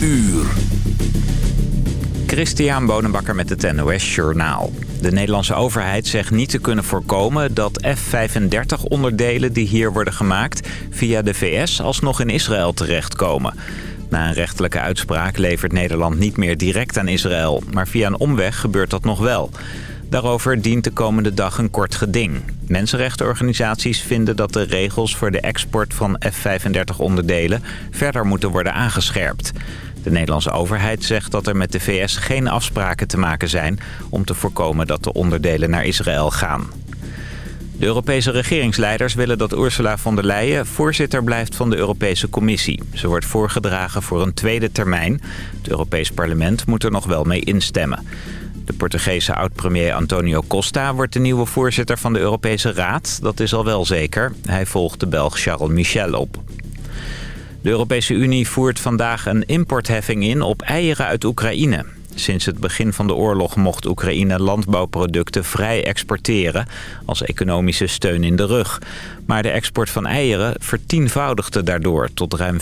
uur. Christian Bonenbakker met het NOS Journaal. De Nederlandse overheid zegt niet te kunnen voorkomen dat F-35-onderdelen die hier worden gemaakt... via de VS alsnog in Israël terechtkomen. Na een rechtelijke uitspraak levert Nederland niet meer direct aan Israël... maar via een omweg gebeurt dat nog wel... Daarover dient de komende dag een kort geding. Mensenrechtenorganisaties vinden dat de regels voor de export van F-35-onderdelen verder moeten worden aangescherpt. De Nederlandse overheid zegt dat er met de VS geen afspraken te maken zijn... om te voorkomen dat de onderdelen naar Israël gaan. De Europese regeringsleiders willen dat Ursula von der Leyen voorzitter blijft van de Europese Commissie. Ze wordt voorgedragen voor een tweede termijn. Het Europees Parlement moet er nog wel mee instemmen. De Portugese oud-premier Antonio Costa wordt de nieuwe voorzitter van de Europese Raad. Dat is al wel zeker. Hij volgt de Belg Charles Michel op. De Europese Unie voert vandaag een importheffing in op eieren uit Oekraïne. Sinds het begin van de oorlog mocht Oekraïne landbouwproducten vrij exporteren... als economische steun in de rug. Maar de export van eieren vertienvoudigde daardoor tot ruim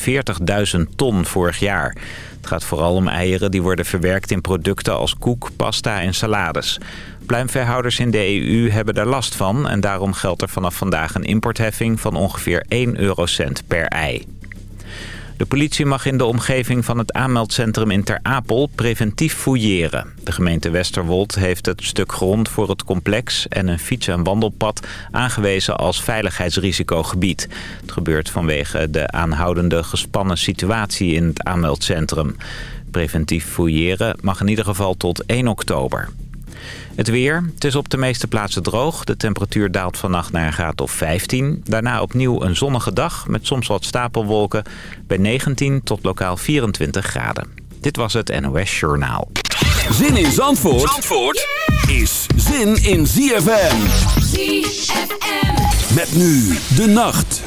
40.000 ton vorig jaar. Het gaat vooral om eieren die worden verwerkt in producten als koek, pasta en salades. Pluimveehouders in de EU hebben daar last van... en daarom geldt er vanaf vandaag een importheffing van ongeveer 1 eurocent per ei. De politie mag in de omgeving van het aanmeldcentrum in Ter Apel preventief fouilleren. De gemeente Westerwold heeft het stuk grond voor het complex en een fiets- en wandelpad aangewezen als veiligheidsrisicogebied. Het gebeurt vanwege de aanhoudende gespannen situatie in het aanmeldcentrum. Preventief fouilleren mag in ieder geval tot 1 oktober. Het weer. Het is op de meeste plaatsen droog. De temperatuur daalt vannacht naar een graad of 15. Daarna opnieuw een zonnige dag met soms wat stapelwolken. Bij 19 tot lokaal 24 graden. Dit was het NOS Journaal. Zin in Zandvoort, Zandvoort is zin in ZFM. ZFM. Met nu de nacht.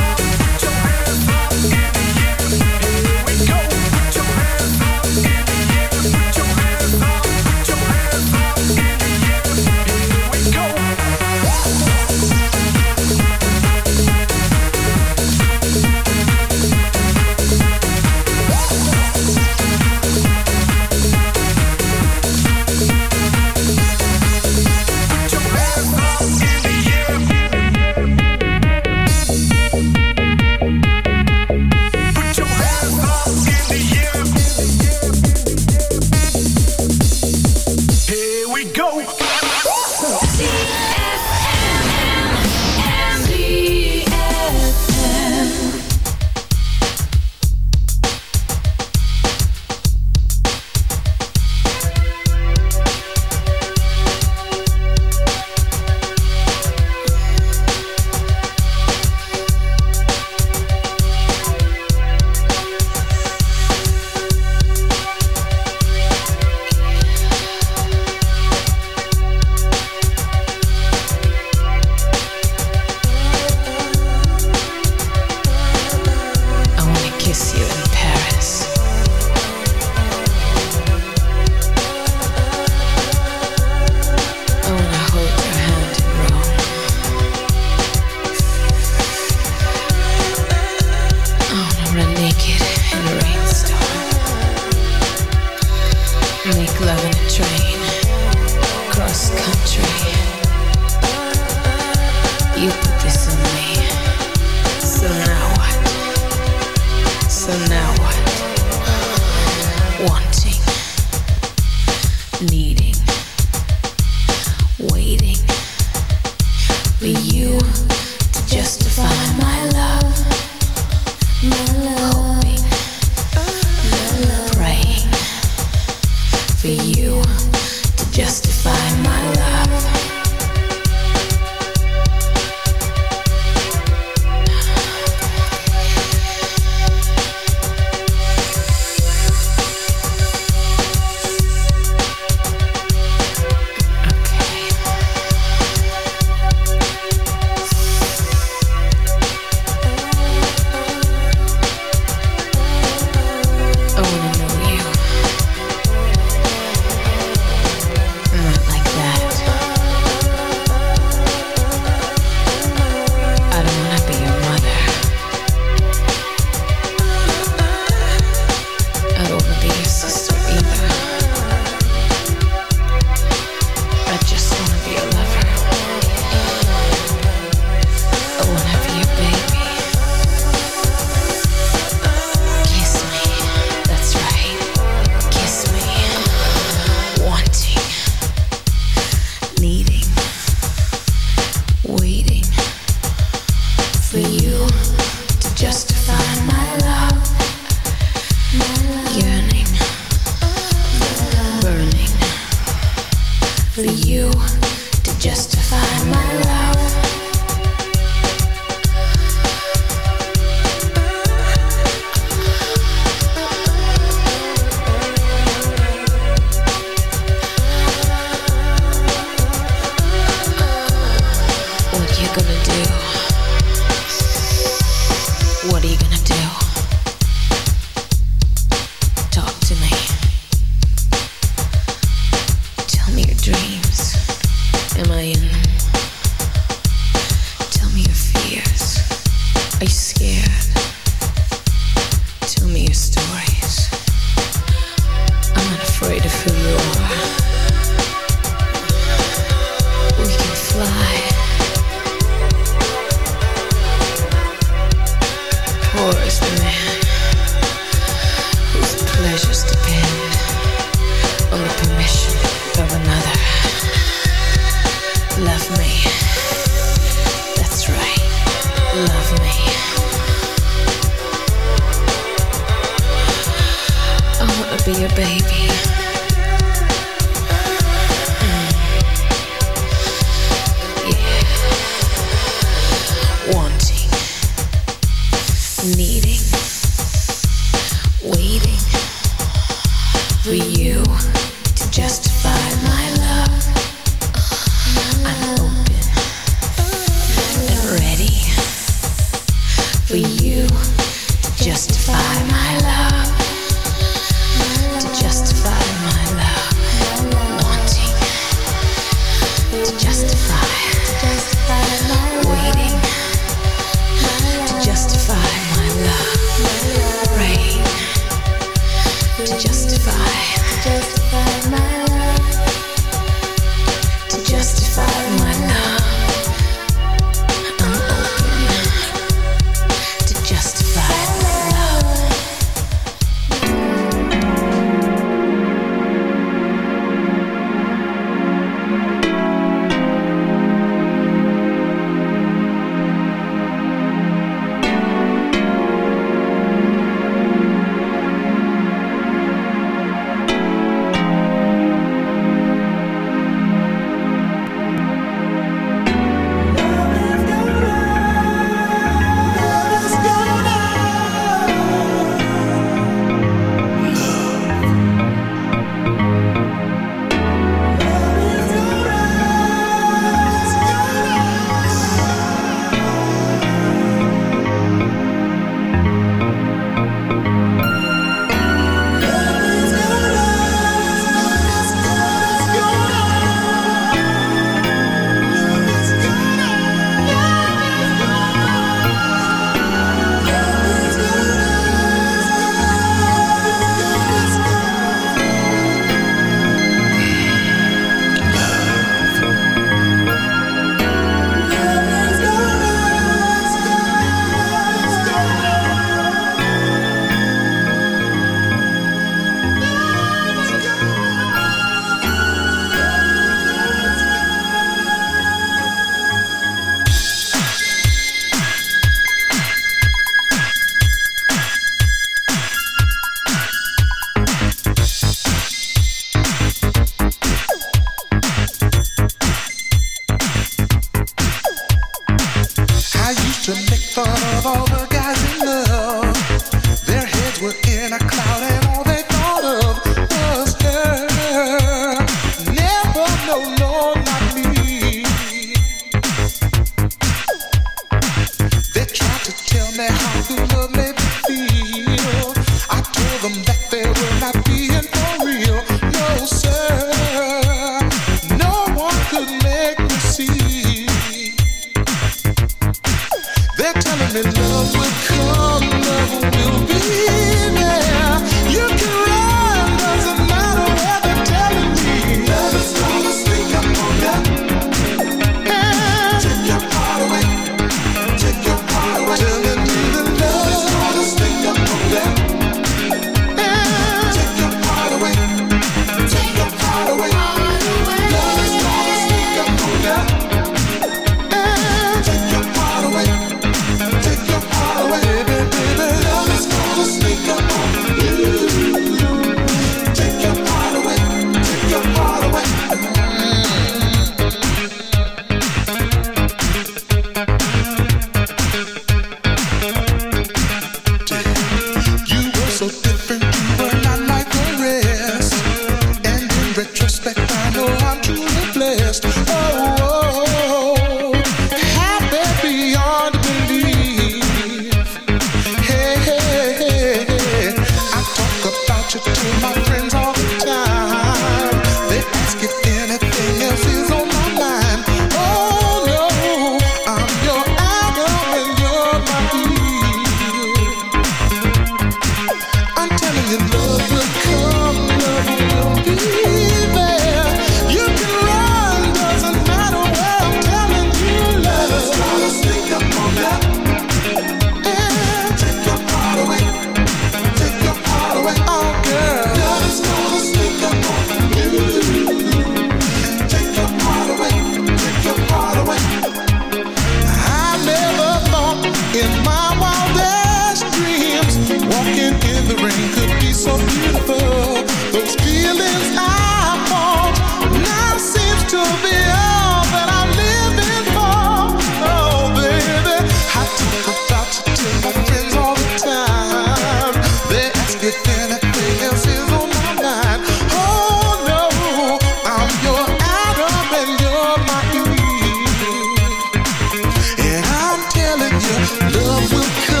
Love will come.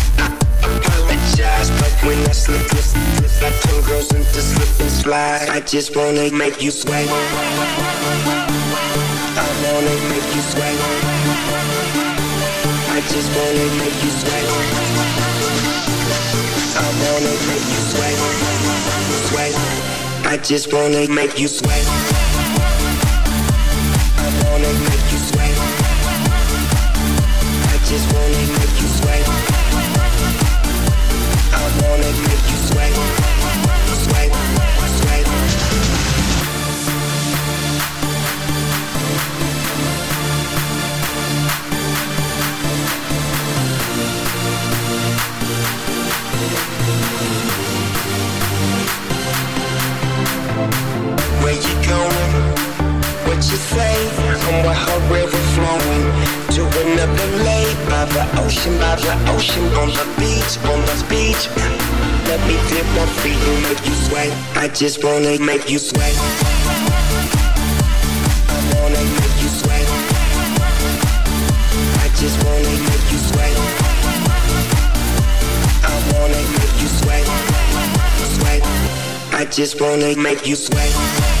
apologize, but when I slip, slip, slip, I turn girls into slip and slide. I just wanna make you sweat. I wanna make you sweat. I just wanna make you sweat. I wanna make you sweat. Sweat. I just wanna make you sweat. I wanna make you sweat. I just wanna Her river flowing to another lake by the ocean, by the ocean, on the beach, on the beach. Let me dip my feet and make you sweat. I just wanna make you sweat. I wanna make you sweat. I just wanna make you sweat. I wanna make you sweat. Sweat. I just wanna make you sweat.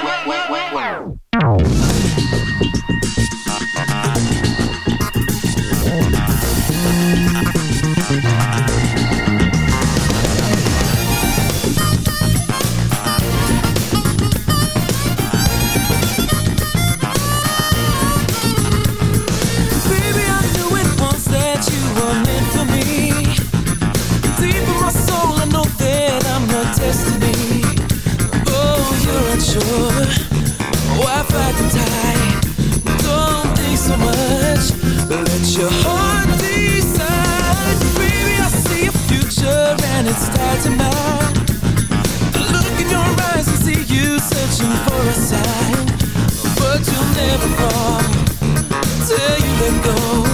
Your heart decide. Baby, I see future and mine. Look in your eyes see you searching for a sign, but you'll never fall till you let go.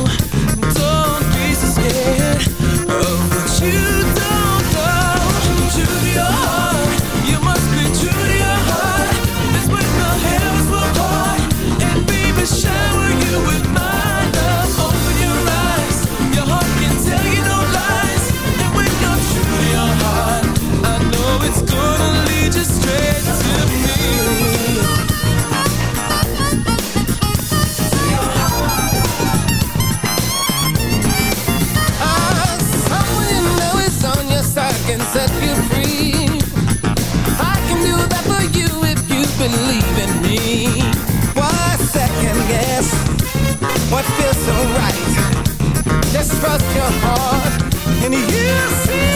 What feels so right? Just trust your heart and you'll see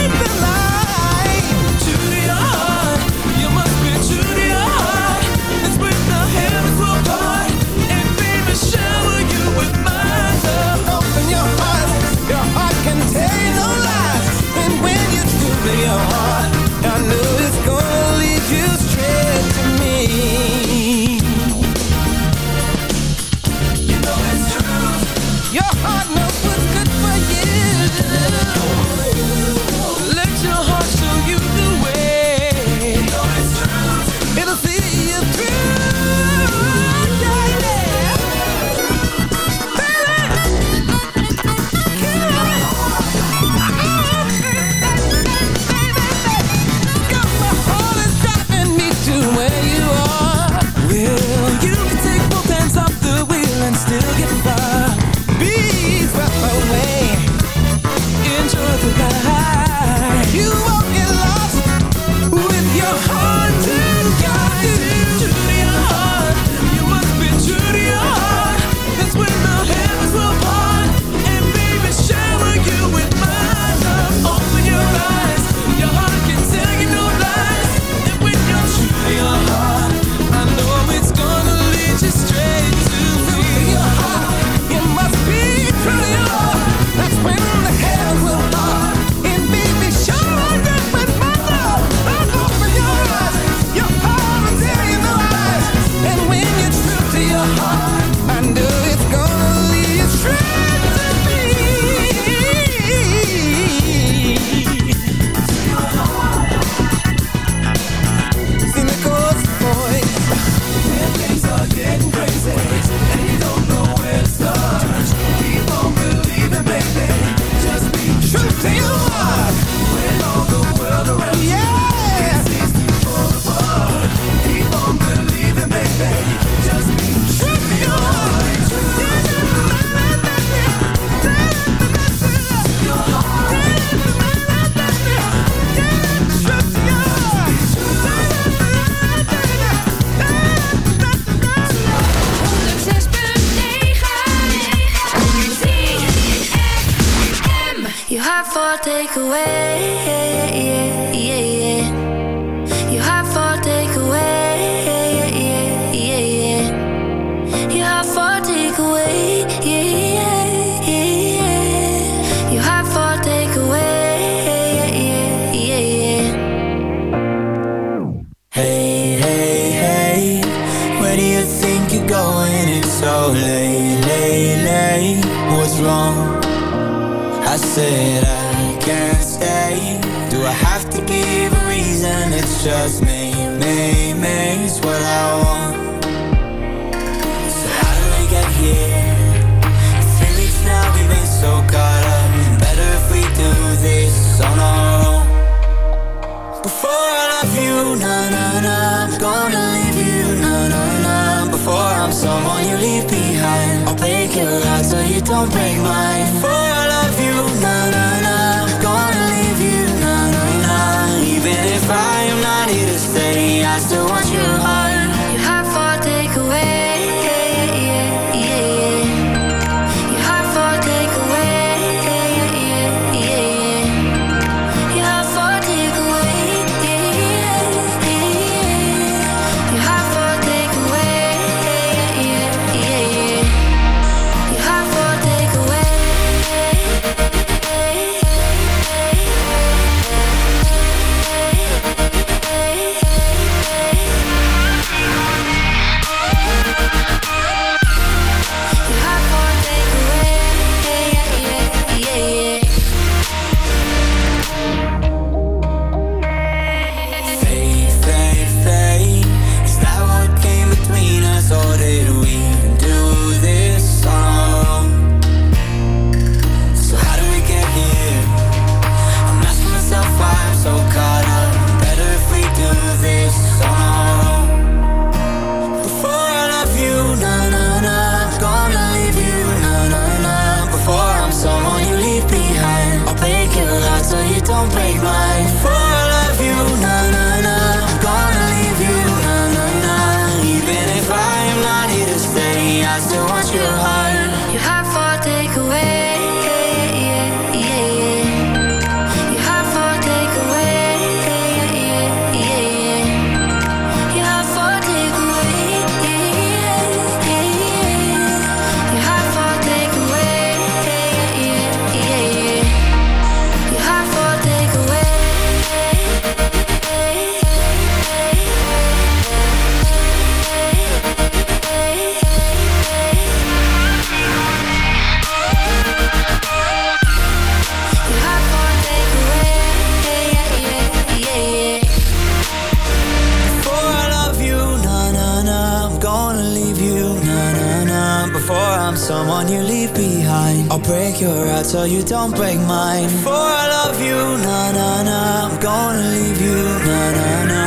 gonna leave you, na na na. Before I'm someone you leave behind, I'll break your heart so you don't break mine. Before I love you, na na na. I'm gonna leave you, na na na.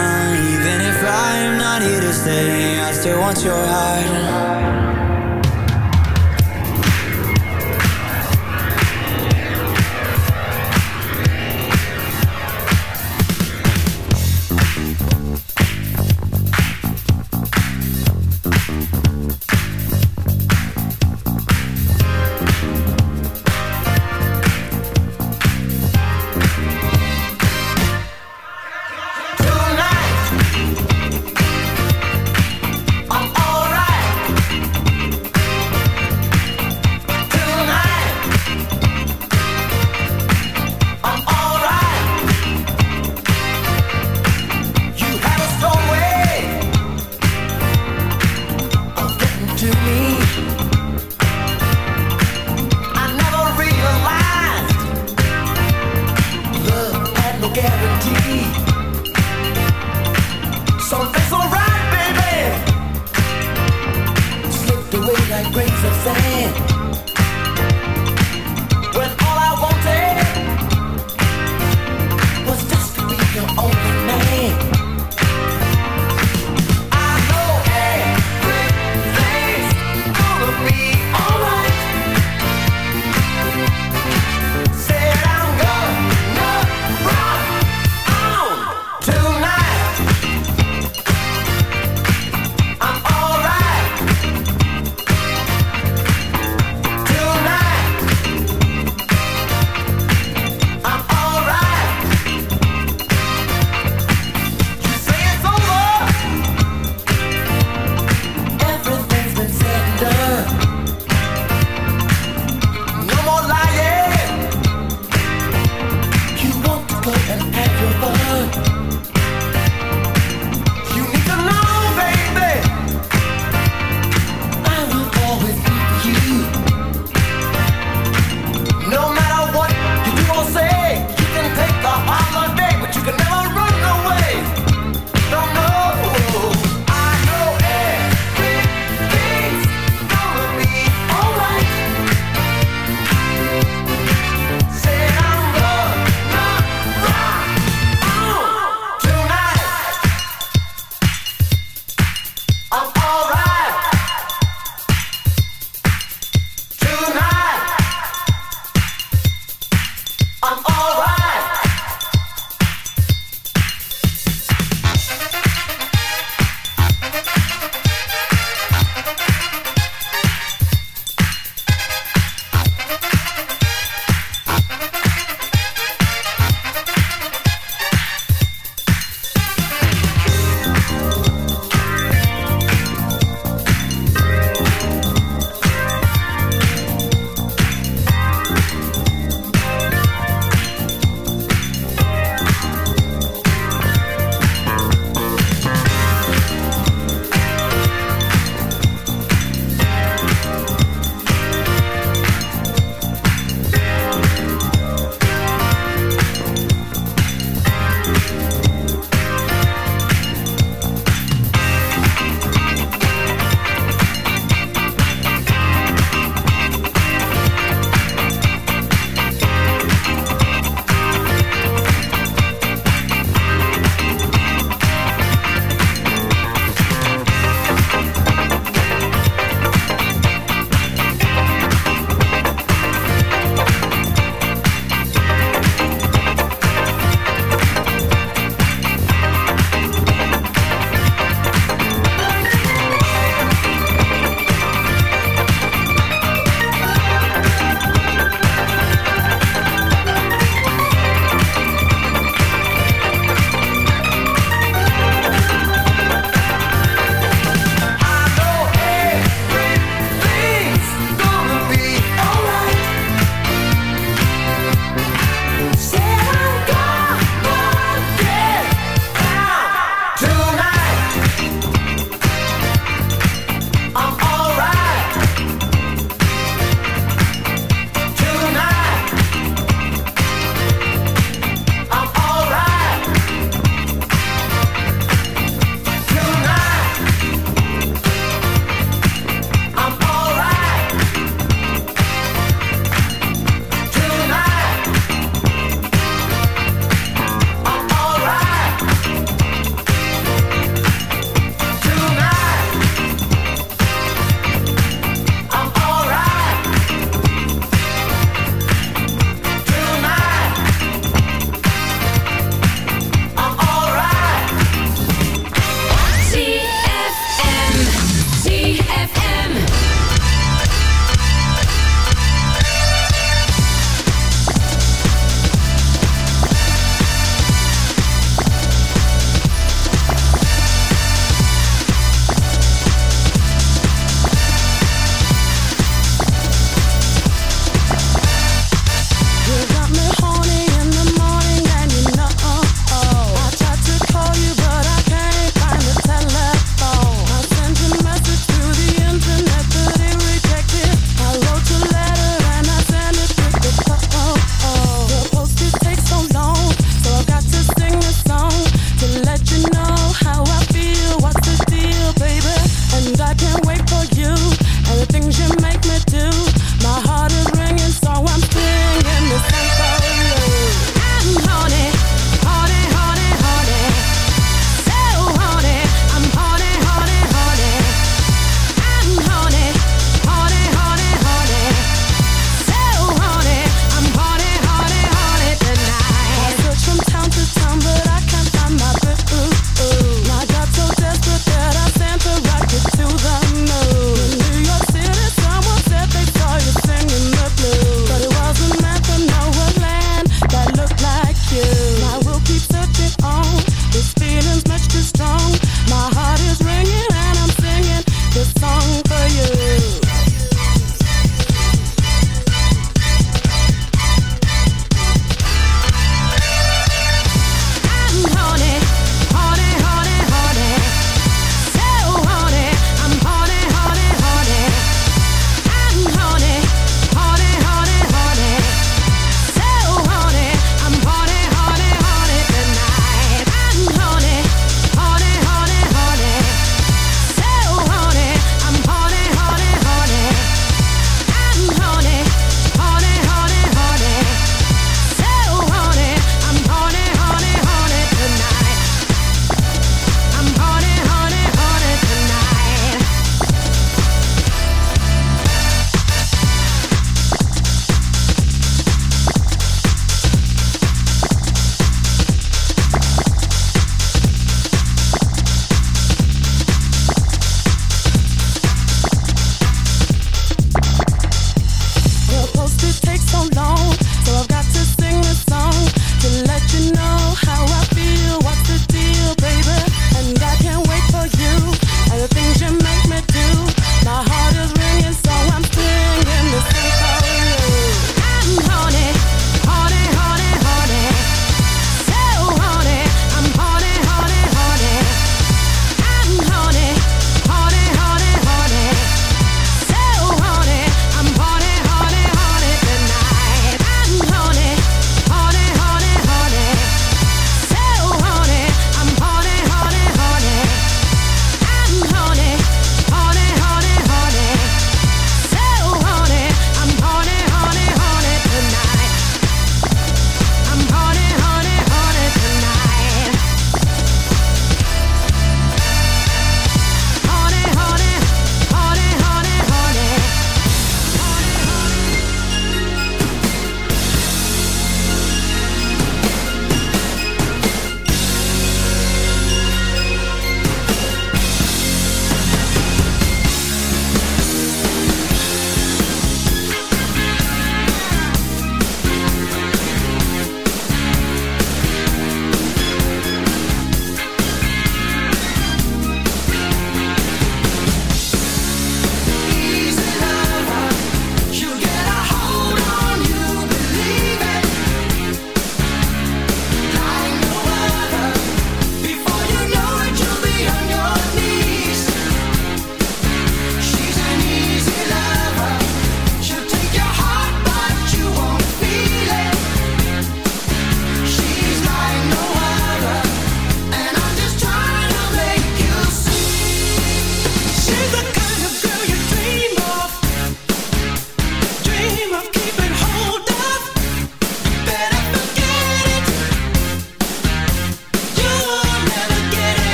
Even if I'm not here to stay, I still want your heart.